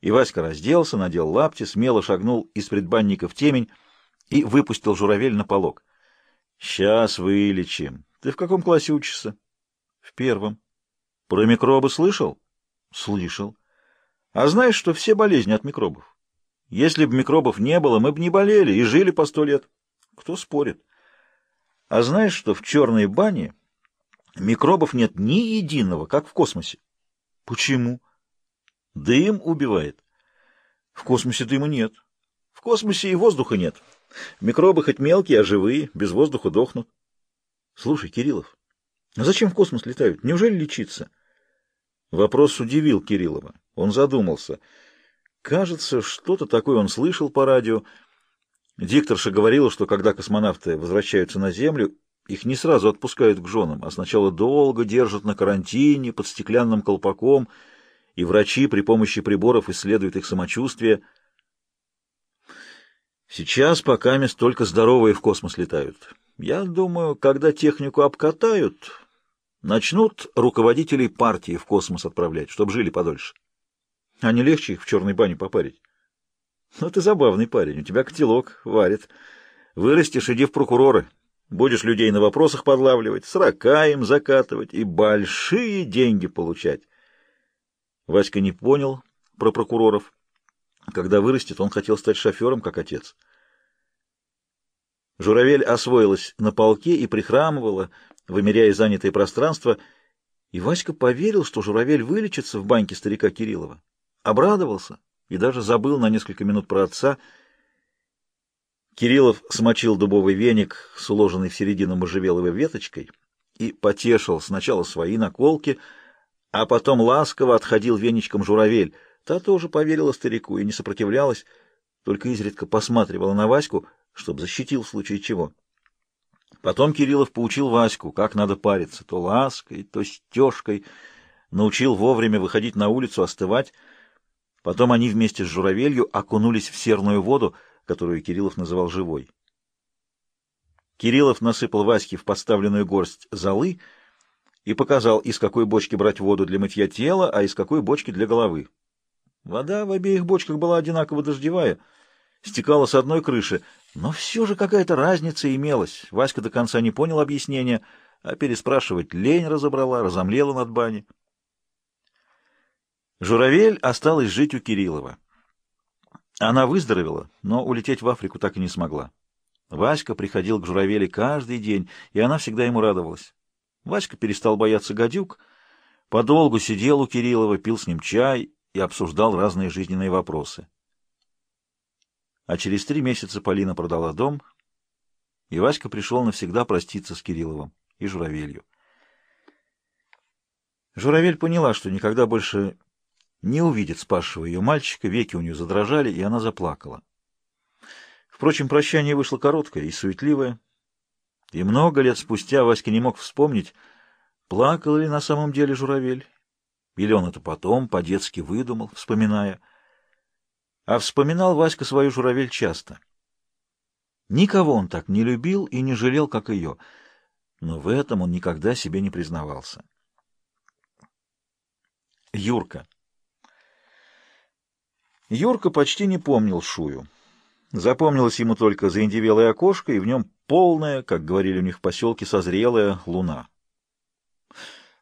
И Васька разделся, надел лапти, смело шагнул из предбанника в темень и выпустил журавель на полог. — Сейчас вылечим. Ты в каком классе учишься? — В первом. — Про микробы слышал? — Слышал. — А знаешь, что все болезни от микробов? Если бы микробов не было, мы бы не болели и жили по сто лет. Кто спорит? А знаешь, что в черной бане микробов нет ни единого, как в космосе? Почему? Дым убивает. В космосе дыма нет. В космосе и воздуха нет. Микробы хоть мелкие, а живые, без воздуха дохнут. Слушай, Кириллов, а зачем в космос летают? Неужели лечиться? Вопрос удивил Кириллова. Он задумался. Кажется, что-то такое он слышал по радио. Дикторша говорила, что когда космонавты возвращаются на Землю, их не сразу отпускают к женам, а сначала долго держат на карантине под стеклянным колпаком, и врачи при помощи приборов исследуют их самочувствие. Сейчас пока мест только здоровые в космос летают. Я думаю, когда технику обкатают, начнут руководителей партии в космос отправлять, чтобы жили подольше. А не легче их в черной бане попарить? Ну, ты забавный парень, у тебя котелок варит. Вырастешь, иди в прокуроры. Будешь людей на вопросах подлавливать, срока им закатывать и большие деньги получать. Васька не понял про прокуроров. Когда вырастет, он хотел стать шофером, как отец. Журавель освоилась на полке и прихрамывала, вымеряя занятое пространство, и Васька поверил, что Журавель вылечится в баньке старика Кириллова. Обрадовался и даже забыл на несколько минут про отца. Кириллов смочил дубовый веник с уложенной в середину можжевеловой веточкой и потешил сначала свои наколки, а потом ласково отходил веничком журавель. Та тоже поверила старику и не сопротивлялась, только изредка посматривала на Ваську, чтобы защитил в случае чего. Потом Кириллов поучил Ваську, как надо париться, то лаской, то стежкой, научил вовремя выходить на улицу, остывать, Потом они вместе с журавелью окунулись в серную воду, которую Кириллов называл живой. Кириллов насыпал Ваське в подставленную горсть золы и показал, из какой бочки брать воду для мытья тела, а из какой бочки для головы. Вода в обеих бочках была одинаково дождевая, стекала с одной крыши, но все же какая-то разница имелась. Васька до конца не понял объяснения, а переспрашивать лень разобрала, разомлела над баней. Журавель осталась жить у Кириллова. Она выздоровела, но улететь в Африку так и не смогла. Васька приходил к Журавеле каждый день, и она всегда ему радовалась. Васька перестал бояться гадюк, подолгу сидел у Кириллова, пил с ним чай и обсуждал разные жизненные вопросы. А через три месяца Полина продала дом, и Васька пришел навсегда проститься с Кирилловым и Журавелью. Журавель поняла, что никогда больше не увидит спасшего ее мальчика, веки у нее задрожали, и она заплакала. Впрочем, прощание вышло короткое и суетливое, и много лет спустя Васька не мог вспомнить, плакал ли на самом деле журавель, или он это потом по-детски выдумал, вспоминая. А вспоминал Васька свою журавель часто. Никого он так не любил и не жалел, как ее, но в этом он никогда себе не признавался. Юрка Юрка почти не помнил Шую. Запомнилось ему только заиндевелое окошко, и в нем полная, как говорили у них в поселке, созрелая луна.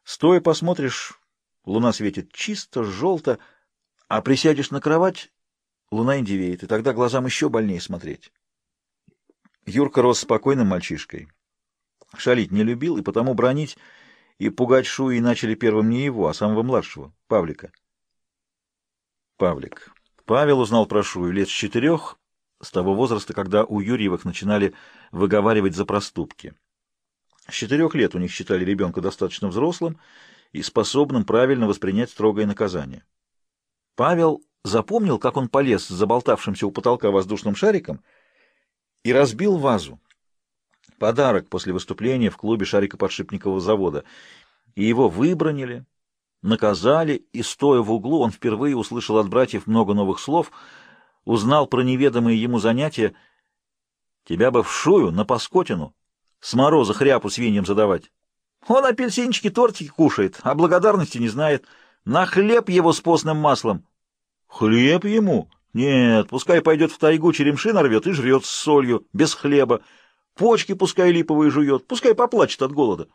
Стоя посмотришь, луна светит чисто, желто, а присядешь на кровать, луна индивеет, и тогда глазам еще больнее смотреть. Юрка рос спокойным мальчишкой. Шалить не любил, и потому бронить и пугать Шуи начали первым не его, а самого младшего, Павлика. Павлик. Павел узнал про Шую лет с четырех, с того возраста, когда у Юрьевых начинали выговаривать за проступки. С четырех лет у них считали ребенка достаточно взрослым и способным правильно воспринять строгое наказание. Павел запомнил, как он полез с заболтавшимся у потолка воздушным шариком и разбил вазу. Подарок после выступления в клубе шарикоподшипникового завода. И его выбронили, наказали, и, стоя в углу, он впервые услышал от братьев много новых слов, узнал про неведомые ему занятия. Тебя бы в шую, на паскотину, с мороза хряпу свиньям задавать. Он апельсинчики, тортики кушает, а благодарности не знает. На хлеб его с постным маслом. Хлеб ему? Нет, пускай пойдет в тайгу, черемши нарвет и жрет с солью, без хлеба. Почки пускай липовые жует, пускай поплачет от голода.